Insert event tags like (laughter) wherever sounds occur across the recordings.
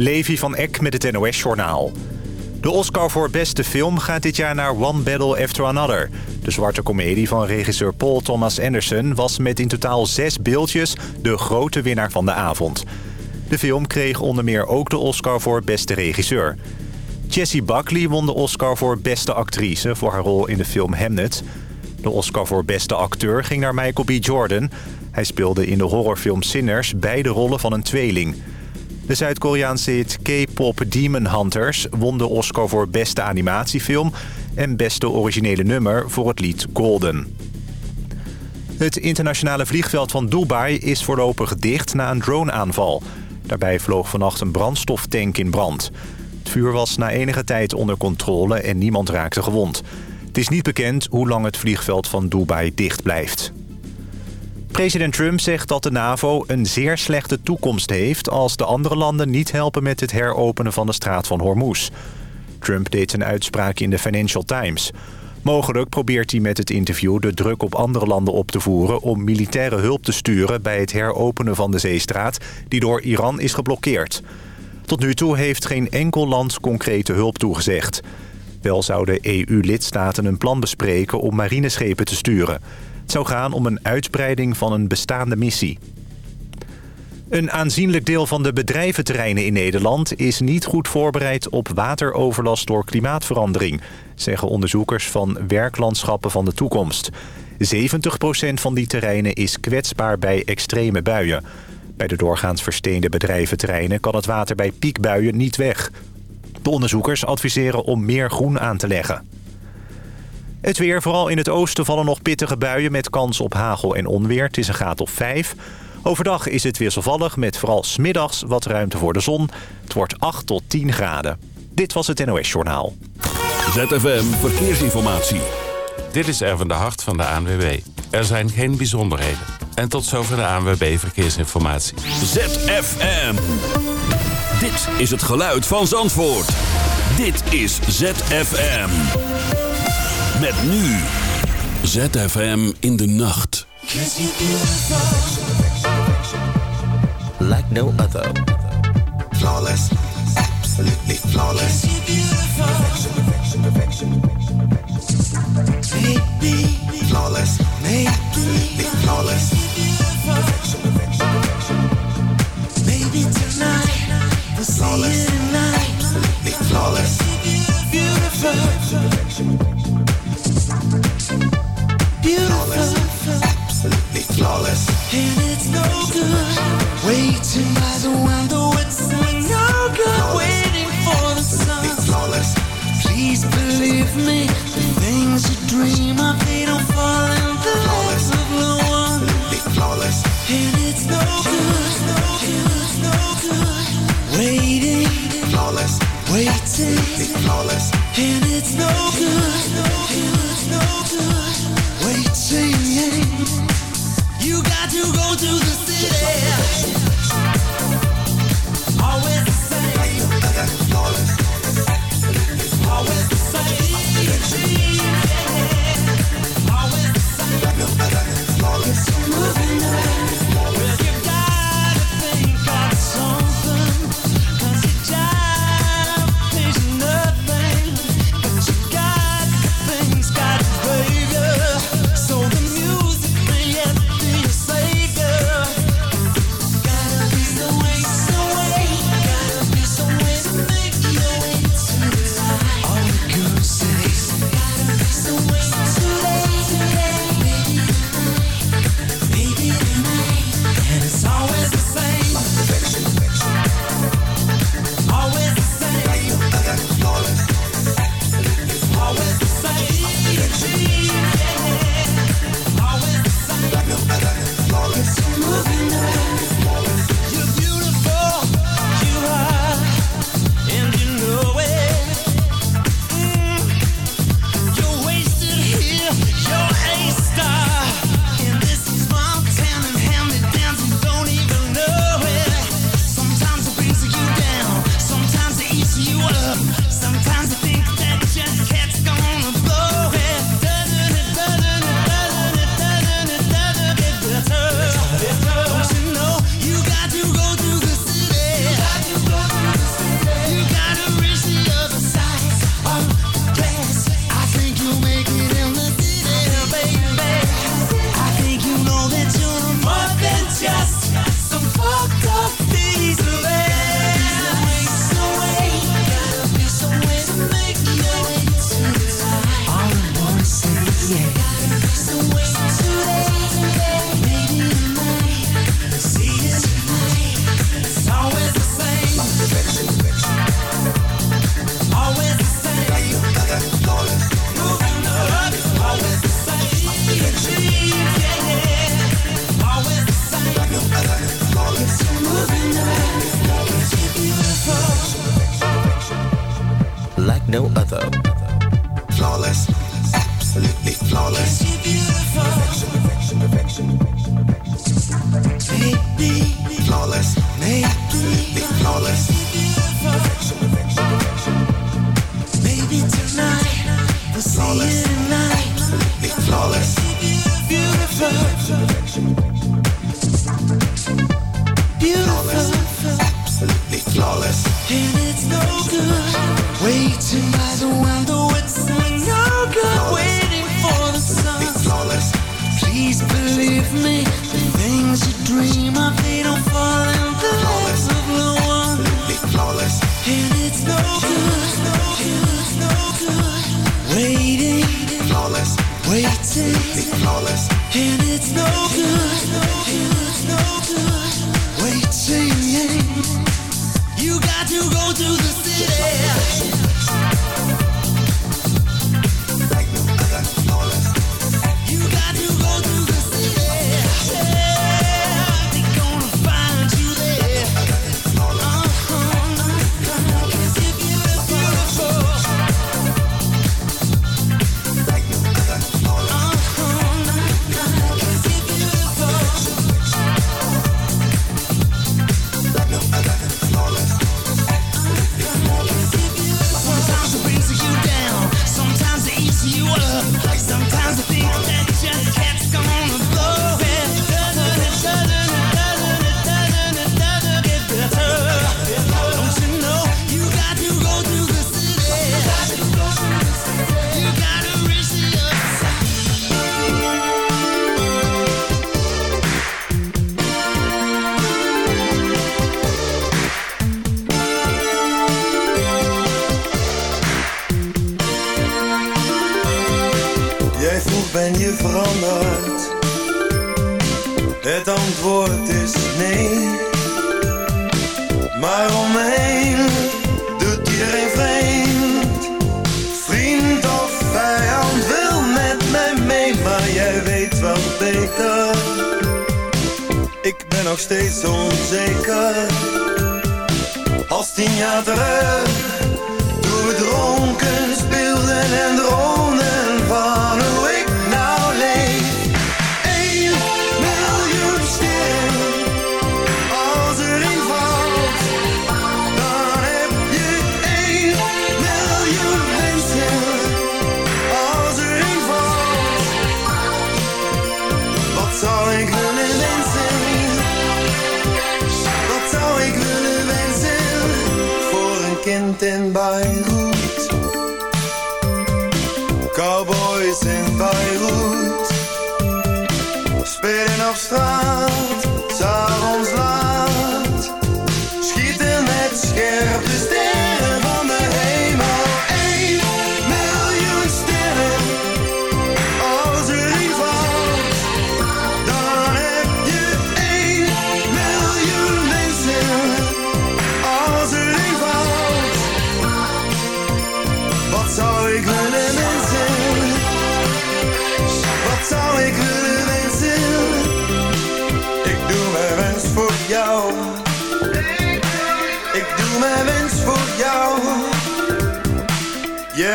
Levi van Eck met het NOS-journaal. De Oscar voor beste film gaat dit jaar naar One Battle After Another. De zwarte komedie van regisseur Paul Thomas Anderson... was met in totaal zes beeldjes de grote winnaar van de avond. De film kreeg onder meer ook de Oscar voor beste regisseur. Jessie Buckley won de Oscar voor beste actrice... voor haar rol in de film Hamnet. De Oscar voor beste acteur ging naar Michael B. Jordan. Hij speelde in de horrorfilm Sinners beide rollen van een tweeling... De Zuid-Koreaanse hit K-pop Demon Hunters won de Oscar voor beste animatiefilm... en beste originele nummer voor het lied Golden. Het internationale vliegveld van Dubai is voorlopig dicht na een droneaanval. Daarbij vloog vannacht een brandstoftank in brand. Het vuur was na enige tijd onder controle en niemand raakte gewond. Het is niet bekend hoe lang het vliegveld van Dubai dicht blijft. President Trump zegt dat de NAVO een zeer slechte toekomst heeft... als de andere landen niet helpen met het heropenen van de straat van Hormuz. Trump deed zijn uitspraak in de Financial Times. Mogelijk probeert hij met het interview de druk op andere landen op te voeren... om militaire hulp te sturen bij het heropenen van de zeestraat... die door Iran is geblokkeerd. Tot nu toe heeft geen enkel land concrete hulp toegezegd. Wel zouden EU-lidstaten een plan bespreken om marineschepen te sturen... Het zou gaan om een uitbreiding van een bestaande missie. Een aanzienlijk deel van de bedrijventerreinen in Nederland... is niet goed voorbereid op wateroverlast door klimaatverandering... zeggen onderzoekers van Werklandschappen van de Toekomst. 70% van die terreinen is kwetsbaar bij extreme buien. Bij de doorgaans versteende bedrijventerreinen... kan het water bij piekbuien niet weg. De onderzoekers adviseren om meer groen aan te leggen. Het weer, vooral in het oosten vallen nog pittige buien met kans op hagel en onweer. Het is een graad of 5. Overdag is het wisselvallig met vooral smiddags wat ruimte voor de zon. Het wordt 8 tot 10 graden. Dit was het NOS Journaal. ZFM Verkeersinformatie. Dit is Erwin de Hart van de ANWB. Er zijn geen bijzonderheden. En tot zover de ANWB Verkeersinformatie. ZFM. Dit is het geluid van Zandvoort. Dit is ZFM. Met nu ZFM in de nacht. Like no other. Flawless, absolutely flawless. Perfection, perfection, Maybe. Flawless, absolutely flawless. Perfection, perfection, Maybe tonight we'll flawless. Beautiful. The. Flawless, you absolutely flawless. And waiting, by the window. With no good waiting for the sun. Flawless, please believe me the things we dream i feel i'm falling through the thoughts of flawless. And it's no good no you no good waiting. Flawless. Waiting. Flawless. And it's no good, to the city. Als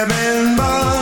remember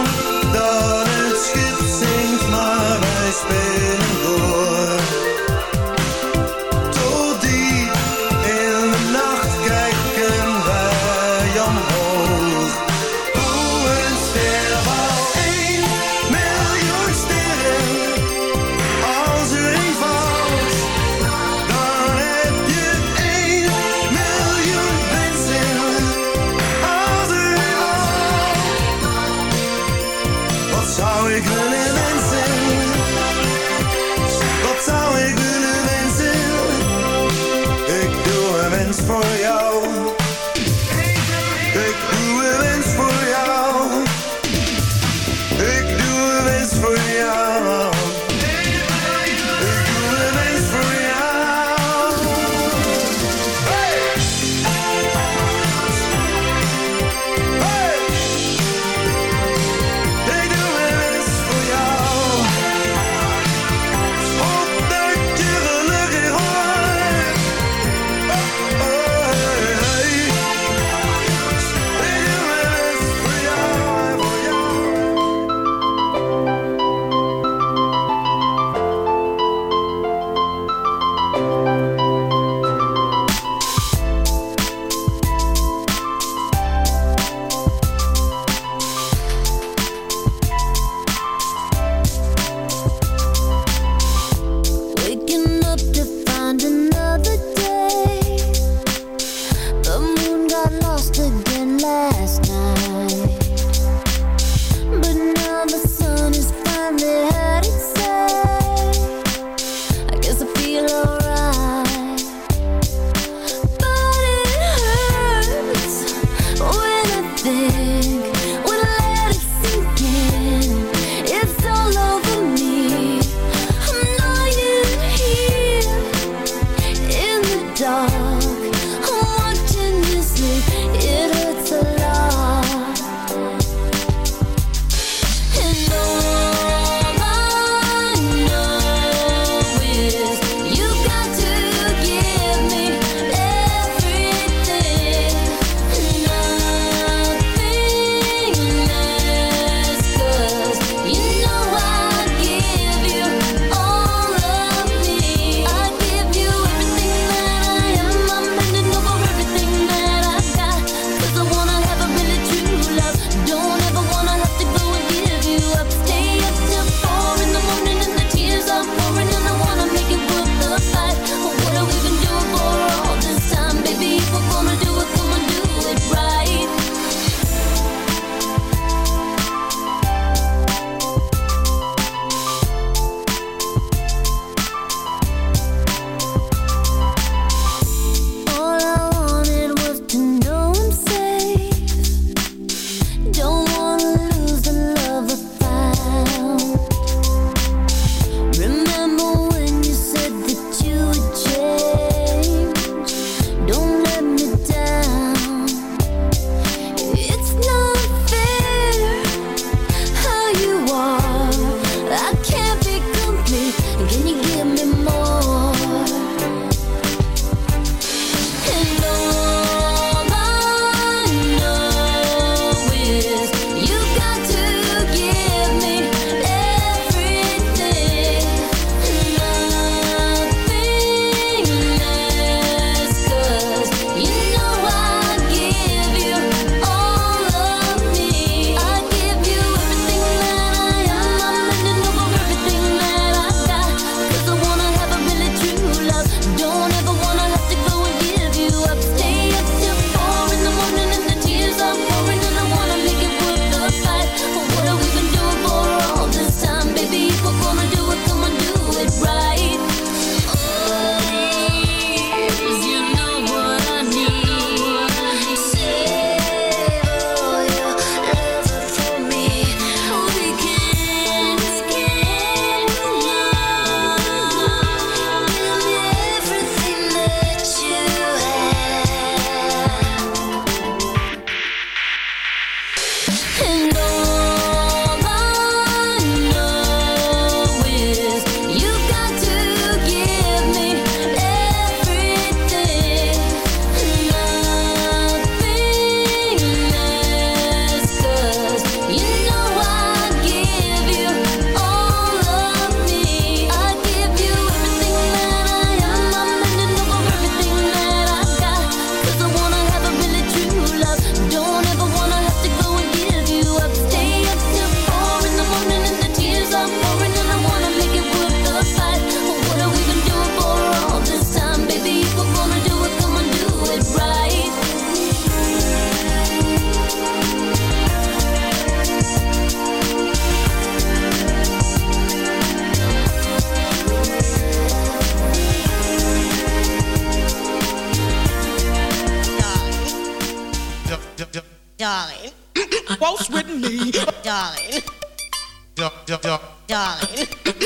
Darling. (laughs)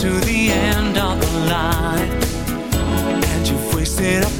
to the end of the line, and you've wasted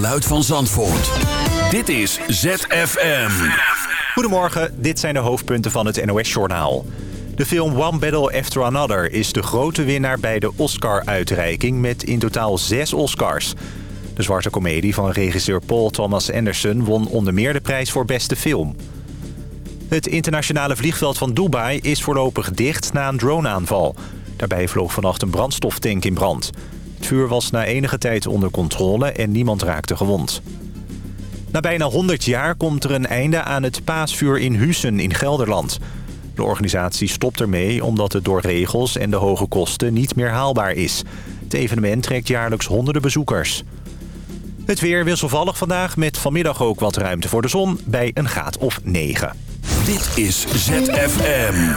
Luid van Zandvoort. Dit is ZFM. Goedemorgen, dit zijn de hoofdpunten van het NOS-journaal. De film One Battle After Another is de grote winnaar bij de Oscar-uitreiking... met in totaal zes Oscars. De zwarte komedie van regisseur Paul Thomas Anderson... won onder meer de prijs voor beste film. Het internationale vliegveld van Dubai is voorlopig dicht na een droneaanval. Daarbij vloog vannacht een brandstoftank in brand... Het vuur was na enige tijd onder controle en niemand raakte gewond. Na bijna 100 jaar komt er een einde aan het paasvuur in Hussen in Gelderland. De organisatie stopt ermee omdat het door regels en de hoge kosten niet meer haalbaar is. Het evenement trekt jaarlijks honderden bezoekers. Het weer wisselvallig vandaag met vanmiddag ook wat ruimte voor de zon bij een graad of 9. Dit is ZFM.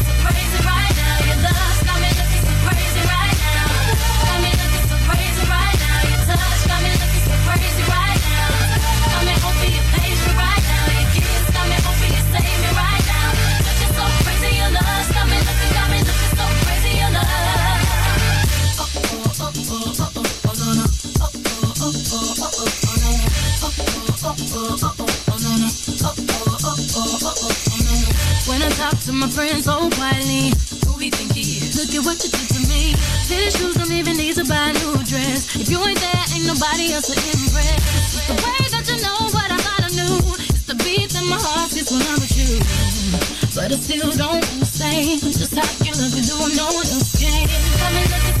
When I talk to my friends so quietly, who we think he is? Look at what you did to me. His shoes don't even need to buy a new dress. If you ain't there, ain't nobody else to impress. It's the way that you know what I thought I knew. It's the beat in my heart gets when I'm with you. But I still don't understand just how you look and do no one else can. Got me looking so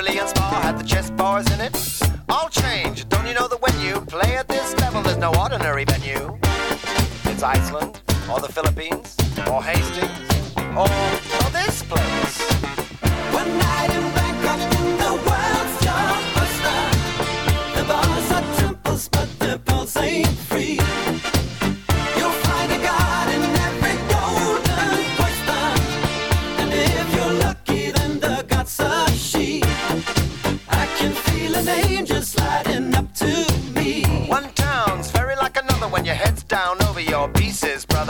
Cerulean Spa had the chess bars in it. All change, don't you know that when you play at this level, there's no ordinary venue? It's Iceland, or the Philippines, or Hastings, or